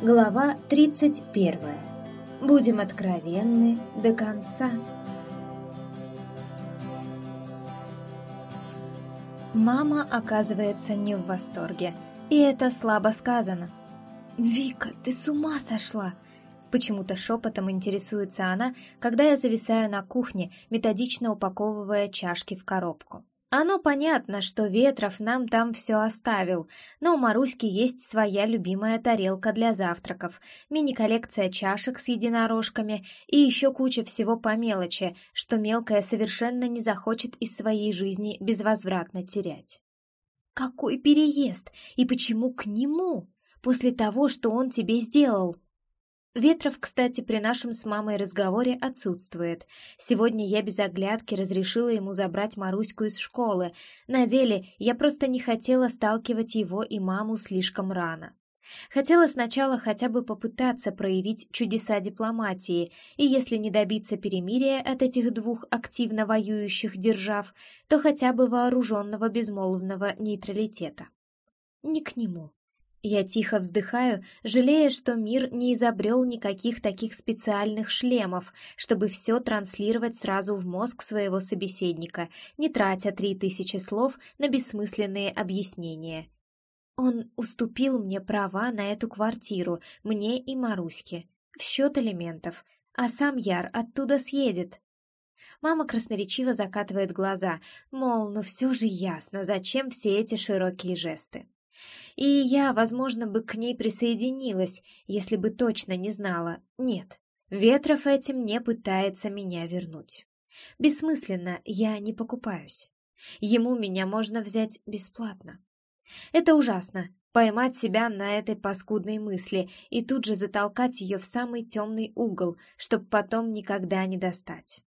Глава 31. Будем откровенны до конца. Мама оказывается не в восторге, и это слабо сказано. «Вика, ты с ума сошла!» Почему-то шепотом интересуется она, когда я зависаю на кухне, методично упаковывая чашки в коробку. Оно понятно, что Ветров нам там все оставил, но у Маруськи есть своя любимая тарелка для завтраков, мини-коллекция чашек с единорожками и еще куча всего по мелочи, что мелкая совершенно не захочет из своей жизни безвозвратно терять. Какой переезд? И почему к нему? После того, что он тебе сделал? Ветров, кстати, при нашем с мамой разговоре отсутствует. Сегодня я без оглядки разрешила ему забрать Маруську из школы. На деле я просто не хотела сталкивать его и маму слишком рано. Хотела сначала хотя бы попытаться проявить чудеса дипломатии, и если не добиться перемирия от этих двух активно воюющих держав, то хотя бы вооруженного безмолвного нейтралитета. Не к нему. Я тихо вздыхаю, жалея, что мир не изобрел никаких таких специальных шлемов, чтобы все транслировать сразу в мозг своего собеседника, не тратя три тысячи слов на бессмысленные объяснения. Он уступил мне права на эту квартиру, мне и Маруське, в счет элементов, а сам Яр оттуда съедет. Мама красноречиво закатывает глаза, мол, ну все же ясно, зачем все эти широкие жесты. И я, возможно, бы к ней присоединилась, если бы точно не знала. Нет, Ветров этим не пытается меня вернуть. Бессмысленно, я не покупаюсь. Ему меня можно взять бесплатно. Это ужасно, поймать себя на этой паскудной мысли и тут же затолкать ее в самый темный угол, чтобы потом никогда не достать.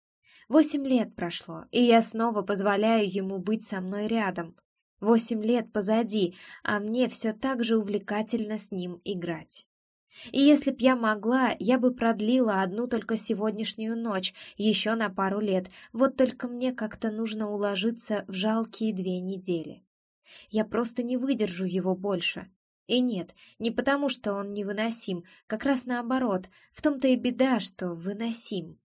Восемь лет прошло, и я снова позволяю ему быть со мной рядом, Восемь лет позади, а мне все так же увлекательно с ним играть. И если б я могла, я бы продлила одну только сегодняшнюю ночь, еще на пару лет, вот только мне как-то нужно уложиться в жалкие две недели. Я просто не выдержу его больше. И нет, не потому, что он невыносим, как раз наоборот, в том-то и беда, что выносим.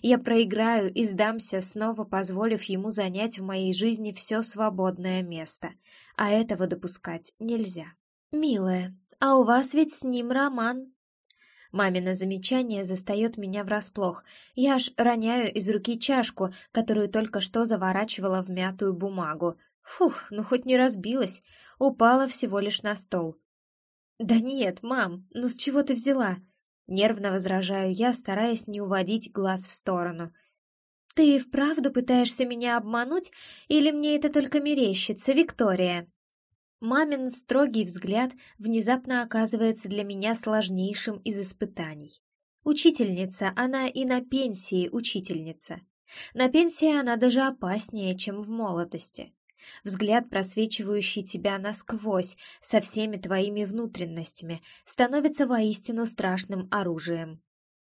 Я проиграю и сдамся, снова позволив ему занять в моей жизни все свободное место. А этого допускать нельзя. «Милая, а у вас ведь с ним роман?» Мамино замечание застает меня врасплох. Я аж роняю из руки чашку, которую только что заворачивала в мятую бумагу. Фух, ну хоть не разбилась. Упала всего лишь на стол. «Да нет, мам, ну с чего ты взяла?» Нервно возражаю я, стараясь не уводить глаз в сторону. «Ты вправду пытаешься меня обмануть, или мне это только мерещится, Виктория?» Мамин строгий взгляд внезапно оказывается для меня сложнейшим из испытаний. Учительница, она и на пенсии учительница. На пенсии она даже опаснее, чем в молодости. Взгляд, просвечивающий тебя насквозь, со всеми твоими внутренностями, становится воистину страшным оружием.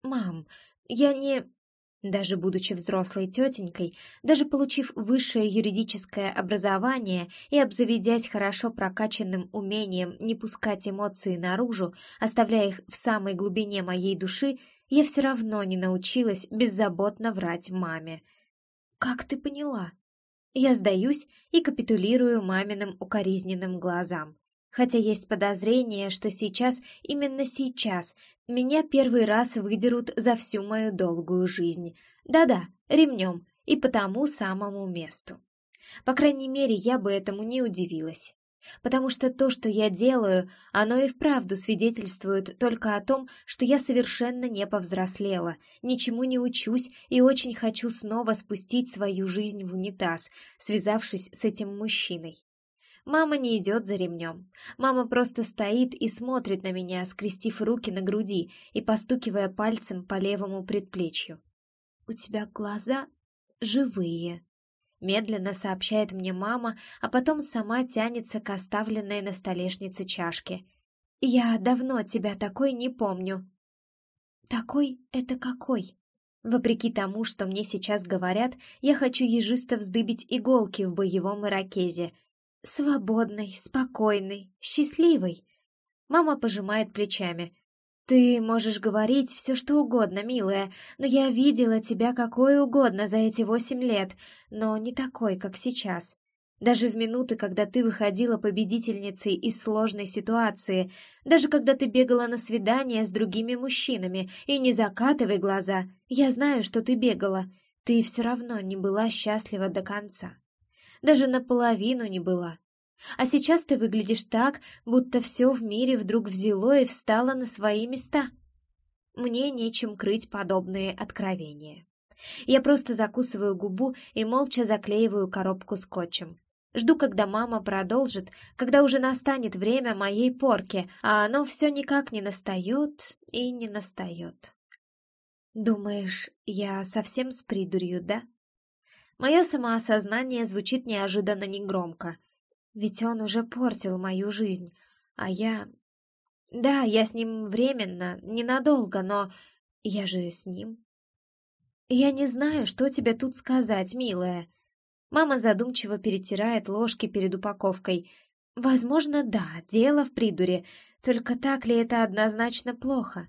«Мам, я не...» Даже будучи взрослой тетенькой, даже получив высшее юридическое образование и обзаведясь хорошо прокачанным умением не пускать эмоции наружу, оставляя их в самой глубине моей души, я все равно не научилась беззаботно врать маме. «Как ты поняла?» Я сдаюсь и капитулирую маминым укоризненным глазам. Хотя есть подозрение, что сейчас, именно сейчас, меня первый раз выдерут за всю мою долгую жизнь. Да-да, ремнем, и по тому самому месту. По крайней мере, я бы этому не удивилась потому что то, что я делаю, оно и вправду свидетельствует только о том, что я совершенно не повзрослела, ничему не учусь и очень хочу снова спустить свою жизнь в унитаз, связавшись с этим мужчиной. Мама не идет за ремнем. Мама просто стоит и смотрит на меня, скрестив руки на груди и постукивая пальцем по левому предплечью. «У тебя глаза живые», Медленно сообщает мне мама, а потом сама тянется к оставленной на столешнице чашке. «Я давно тебя такой не помню». «Такой — это какой?» Вопреки тому, что мне сейчас говорят, я хочу ежисто вздыбить иголки в боевом ирокезе. Свободный, спокойный, счастливый. Мама пожимает плечами. Ты можешь говорить все, что угодно, милая, но я видела тебя какой угодно за эти восемь лет, но не такой, как сейчас. Даже в минуты, когда ты выходила победительницей из сложной ситуации, даже когда ты бегала на свидания с другими мужчинами, и не закатывай глаза, я знаю, что ты бегала, ты все равно не была счастлива до конца. Даже наполовину не была. А сейчас ты выглядишь так, будто все в мире вдруг взяло и встало на свои места. Мне нечем крыть подобные откровения. Я просто закусываю губу и молча заклеиваю коробку скотчем. Жду, когда мама продолжит, когда уже настанет время моей порки, а оно все никак не настает и не настает. Думаешь, я совсем с придурью, да? Мое самоосознание звучит неожиданно негромко. Ведь он уже портил мою жизнь, а я... Да, я с ним временно, ненадолго, но я же с ним. Я не знаю, что тебе тут сказать, милая. Мама задумчиво перетирает ложки перед упаковкой. Возможно, да, дело в придуре, только так ли это однозначно плохо?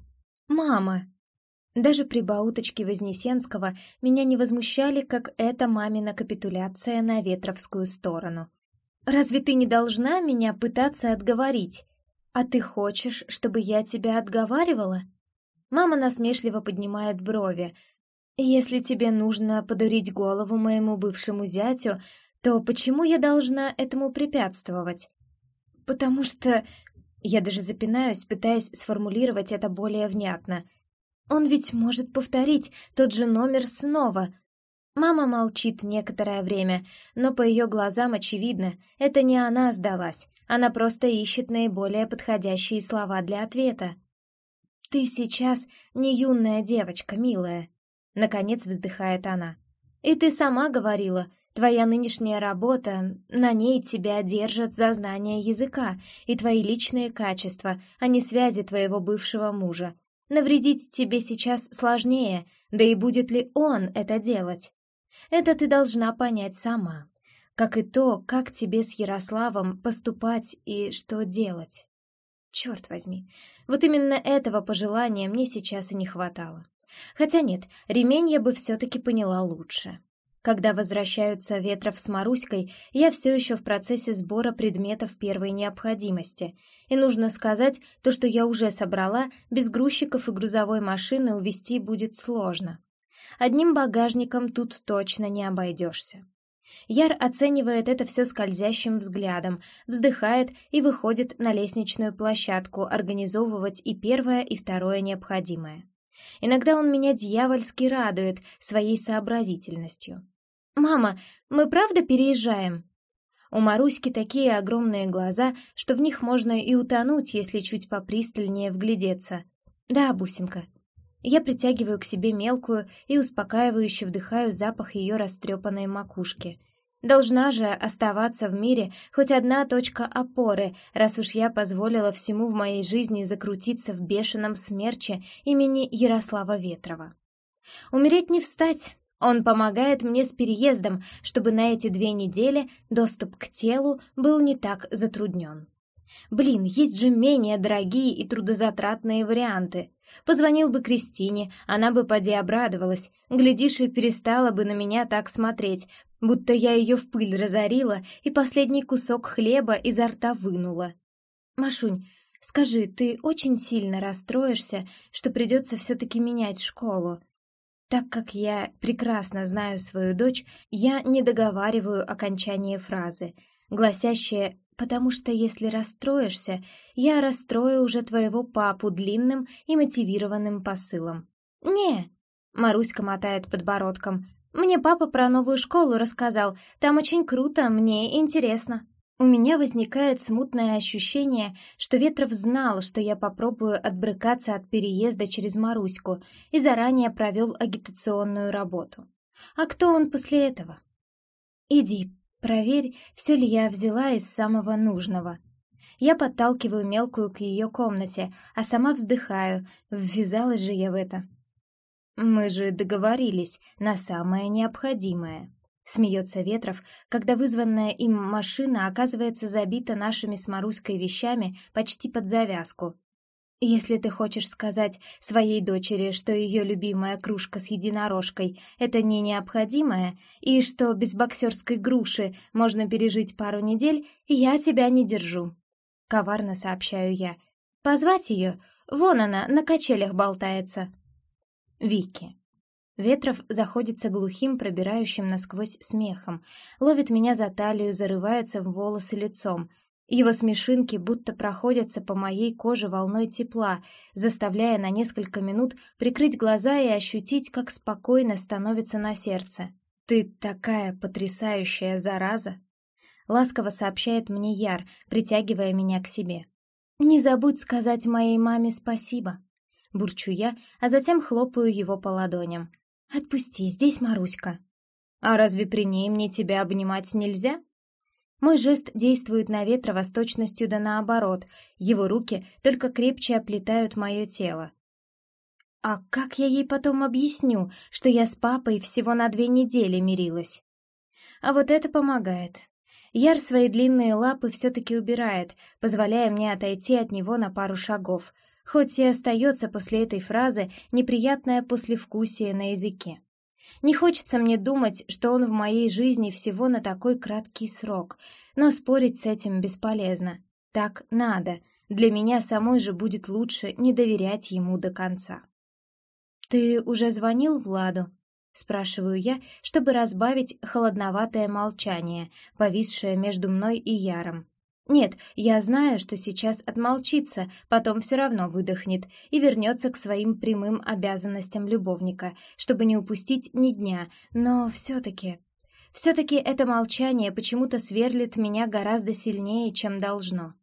Мама! Даже при бауточке Вознесенского меня не возмущали, как эта мамина капитуляция на ветровскую сторону. Разве ты не должна меня пытаться отговорить? А ты хочешь, чтобы я тебя отговаривала? Мама насмешливо поднимает брови. Если тебе нужно подурить голову моему бывшему зятю, то почему я должна этому препятствовать? Потому что... Я даже запинаюсь, пытаясь сформулировать это более внятно. Он ведь может повторить тот же номер снова, Мама молчит некоторое время, но по ее глазам очевидно, это не она сдалась, она просто ищет наиболее подходящие слова для ответа. «Ты сейчас не юная девочка, милая», — наконец вздыхает она. «И ты сама говорила, твоя нынешняя работа, на ней тебя держат за знание языка и твои личные качества, а не связи твоего бывшего мужа. Навредить тебе сейчас сложнее, да и будет ли он это делать?» Это ты должна понять сама, как и то, как тебе с Ярославом поступать и что делать. Черт возьми, вот именно этого пожелания мне сейчас и не хватало. Хотя нет, ремень я бы все-таки поняла лучше. Когда возвращаются Ветров с Маруськой, я все еще в процессе сбора предметов первой необходимости. И нужно сказать, то, что я уже собрала, без грузчиков и грузовой машины увезти будет сложно. Одним багажником тут точно не обойдешься. Яр оценивает это все скользящим взглядом, вздыхает и выходит на лестничную площадку организовывать и первое, и второе необходимое. Иногда он меня дьявольски радует своей сообразительностью. «Мама, мы правда переезжаем?» У Маруськи такие огромные глаза, что в них можно и утонуть, если чуть попристальнее вглядеться. «Да, бусинка, я притягиваю к себе мелкую и успокаивающе вдыхаю запах ее растрепанной макушки. Должна же оставаться в мире хоть одна точка опоры, раз уж я позволила всему в моей жизни закрутиться в бешеном смерче имени Ярослава Ветрова. Умереть не встать, он помогает мне с переездом, чтобы на эти две недели доступ к телу был не так затруднен. Блин, есть же менее дорогие и трудозатратные варианты. Позвонил бы Кристине, она бы поди обрадовалась. Глядишь, и перестала бы на меня так смотреть, будто я ее в пыль разорила и последний кусок хлеба изо рта вынула. «Машунь, скажи, ты очень сильно расстроишься, что придется все-таки менять школу?» Так как я прекрасно знаю свою дочь, я не договариваю окончание фразы, гласящее потому что если расстроишься, я расстрою уже твоего папу длинным и мотивированным посылом. «Не», — Маруська мотает подбородком, «мне папа про новую школу рассказал, там очень круто, мне интересно». У меня возникает смутное ощущение, что Ветров знал, что я попробую отбрыкаться от переезда через Маруську и заранее провел агитационную работу. А кто он после этого? «Иди, Проверь, все ли я взяла из самого нужного. Я подталкиваю мелкую к ее комнате, а сама вздыхаю, ввязалась же я в это. «Мы же договорились на самое необходимое», — смеется Ветров, когда вызванная им машина оказывается забита нашими с Маруськой вещами почти под завязку. Если ты хочешь сказать своей дочери, что ее любимая кружка с единорожкой — это не необходимое, и что без боксерской груши можно пережить пару недель, я тебя не держу. Коварно сообщаю я. Позвать ее? Вон она, на качелях болтается. Вики. Ветров заходится глухим, пробирающим насквозь смехом, ловит меня за талию, зарывается в волосы лицом — его смешинки будто проходятся по моей коже волной тепла, заставляя на несколько минут прикрыть глаза и ощутить, как спокойно становится на сердце. «Ты такая потрясающая зараза!» Ласково сообщает мне Яр, притягивая меня к себе. «Не забудь сказать моей маме спасибо!» Бурчу я, а затем хлопаю его по ладоням. «Отпусти, здесь Маруська!» «А разве при ней мне тебя обнимать нельзя?» Мой жест действует на ветра восточностью да наоборот, его руки только крепче оплетают мое тело. А как я ей потом объясню, что я с папой всего на две недели мирилась? А вот это помогает. Яр свои длинные лапы все-таки убирает, позволяя мне отойти от него на пару шагов, хоть и остается после этой фразы неприятное послевкусие на языке. Не хочется мне думать, что он в моей жизни всего на такой краткий срок, но спорить с этим бесполезно. Так надо. Для меня самой же будет лучше не доверять ему до конца. «Ты уже звонил Владу?» — спрашиваю я, чтобы разбавить холодноватое молчание, повисшее между мной и Яром. Нет, я знаю, что сейчас отмолчится, потом все равно выдохнет и вернется к своим прямым обязанностям любовника, чтобы не упустить ни дня, но все-таки... Все-таки это молчание почему-то сверлит меня гораздо сильнее, чем должно.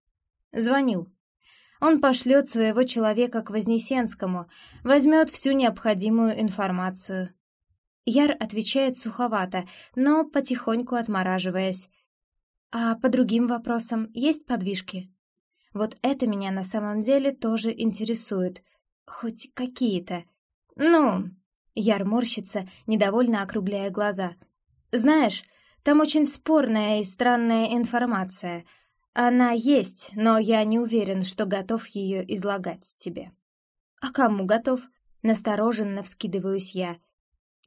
Звонил. Он пошлет своего человека к Вознесенскому, возьмет всю необходимую информацию. Яр отвечает суховато, но потихоньку отмораживаясь. А по другим вопросам есть подвижки? Вот это меня на самом деле тоже интересует. Хоть какие-то. Ну, Яр морщится, недовольно округляя глаза. Знаешь, там очень спорная и странная информация. Она есть, но я не уверен, что готов ее излагать тебе. А кому готов? Настороженно вскидываюсь я.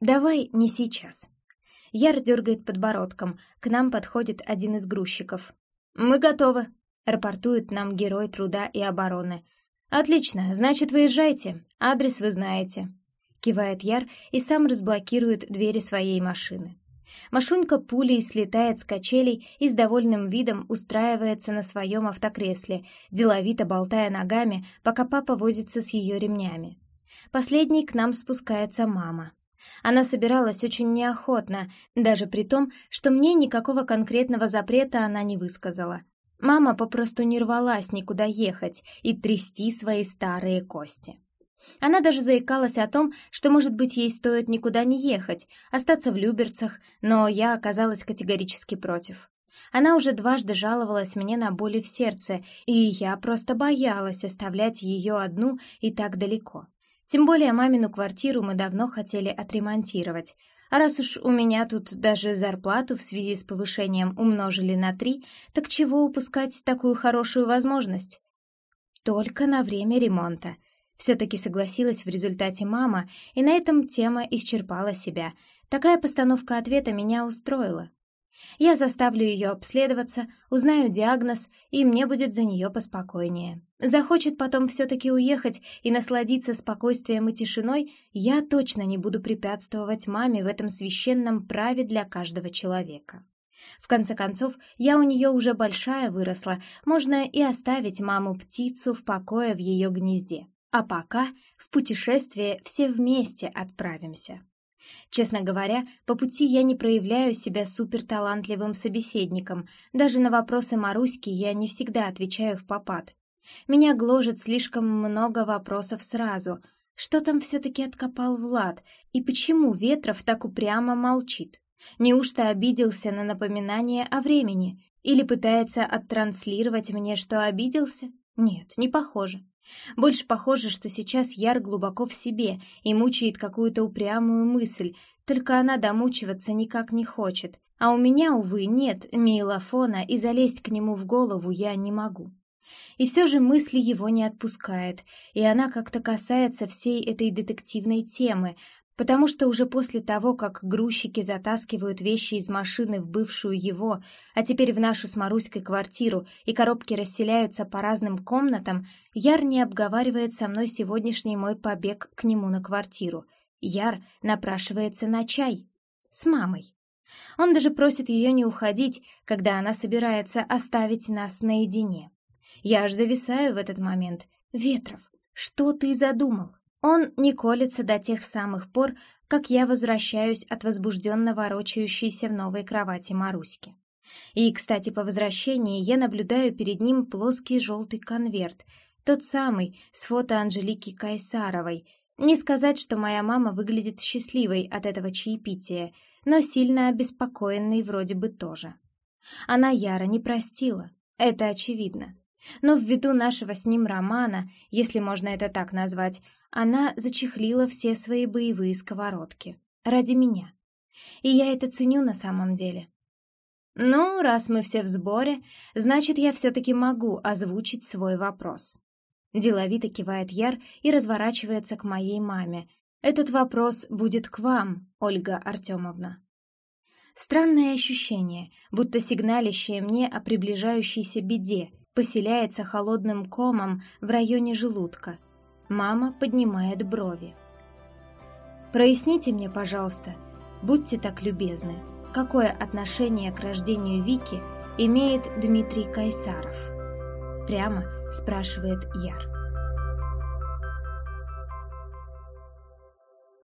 Давай не сейчас. Яр дергает подбородком. К нам подходит один из грузчиков. «Мы готовы», — рапортует нам герой труда и обороны. «Отлично, значит, выезжайте. Адрес вы знаете». Кивает Яр и сам разблокирует двери своей машины. Машунька пулей слетает с качелей и с довольным видом устраивается на своем автокресле, деловито болтая ногами, пока папа возится с ее ремнями. Последней к нам спускается мама. Она собиралась очень неохотно, даже при том, что мне никакого конкретного запрета она не высказала. Мама попросту не рвалась никуда ехать и трясти свои старые кости. Она даже заикалась о том, что, может быть, ей стоит никуда не ехать, остаться в Люберцах, но я оказалась категорически против. Она уже дважды жаловалась мне на боли в сердце, и я просто боялась оставлять ее одну и так далеко. Тем более мамину квартиру мы давно хотели отремонтировать. А раз уж у меня тут даже зарплату в связи с повышением умножили на три, так чего упускать такую хорошую возможность? Только на время ремонта. Все-таки согласилась в результате мама, и на этом тема исчерпала себя. Такая постановка ответа меня устроила. Я заставлю ее обследоваться, узнаю диагноз, и мне будет за нее поспокойнее. Захочет потом все-таки уехать и насладиться спокойствием и тишиной, я точно не буду препятствовать маме в этом священном праве для каждого человека. В конце концов, я у нее уже большая выросла, можно и оставить маму-птицу в покое в ее гнезде. А пока в путешествие все вместе отправимся. Честно говоря, по пути я не проявляю себя суперталантливым собеседником. Даже на вопросы Маруськи я не всегда отвечаю в попад. Меня гложет слишком много вопросов сразу. Что там все-таки откопал Влад? И почему Ветров так упрямо молчит? Неужто обиделся на напоминание о времени? Или пытается оттранслировать мне, что обиделся? Нет, не похоже. Больше похоже, что сейчас Яр глубоко в себе и мучает какую-то упрямую мысль, только она домучиваться никак не хочет. А у меня, увы, нет мейлофона, и залезть к нему в голову я не могу. И все же мысли его не отпускает, и она как-то касается всей этой детективной темы, потому что уже после того, как грузчики затаскивают вещи из машины в бывшую его, а теперь в нашу с Маруськой квартиру, и коробки расселяются по разным комнатам, Яр не обговаривает со мной сегодняшний мой побег к нему на квартиру. Яр напрашивается на чай. С мамой. Он даже просит ее не уходить, когда она собирается оставить нас наедине. Я аж зависаю в этот момент. Ветров, что ты задумал? Он не колется до тех самых пор, как я возвращаюсь от возбужденно ворочающейся в новой кровати Маруськи. И, кстати, по возвращении я наблюдаю перед ним плоский желтый конверт, тот самый, с фото Анжелики Кайсаровой. Не сказать, что моя мама выглядит счастливой от этого чаепития, но сильно обеспокоенной вроде бы тоже. Она Яра не простила, это очевидно. Но ввиду нашего с ним романа, если можно это так назвать, она зачехлила все свои боевые сковородки. Ради меня. И я это ценю на самом деле. Ну, раз мы все в сборе, значит, я все-таки могу озвучить свой вопрос. Деловито кивает Яр и разворачивается к моей маме. Этот вопрос будет к вам, Ольга Артемовна. Странное ощущение, будто сигналищее мне о приближающейся беде, поселяется холодным комом в районе желудка, Мама поднимает брови. «Проясните мне, пожалуйста, будьте так любезны, какое отношение к рождению Вики имеет Дмитрий Кайсаров?» Прямо спрашивает Яр.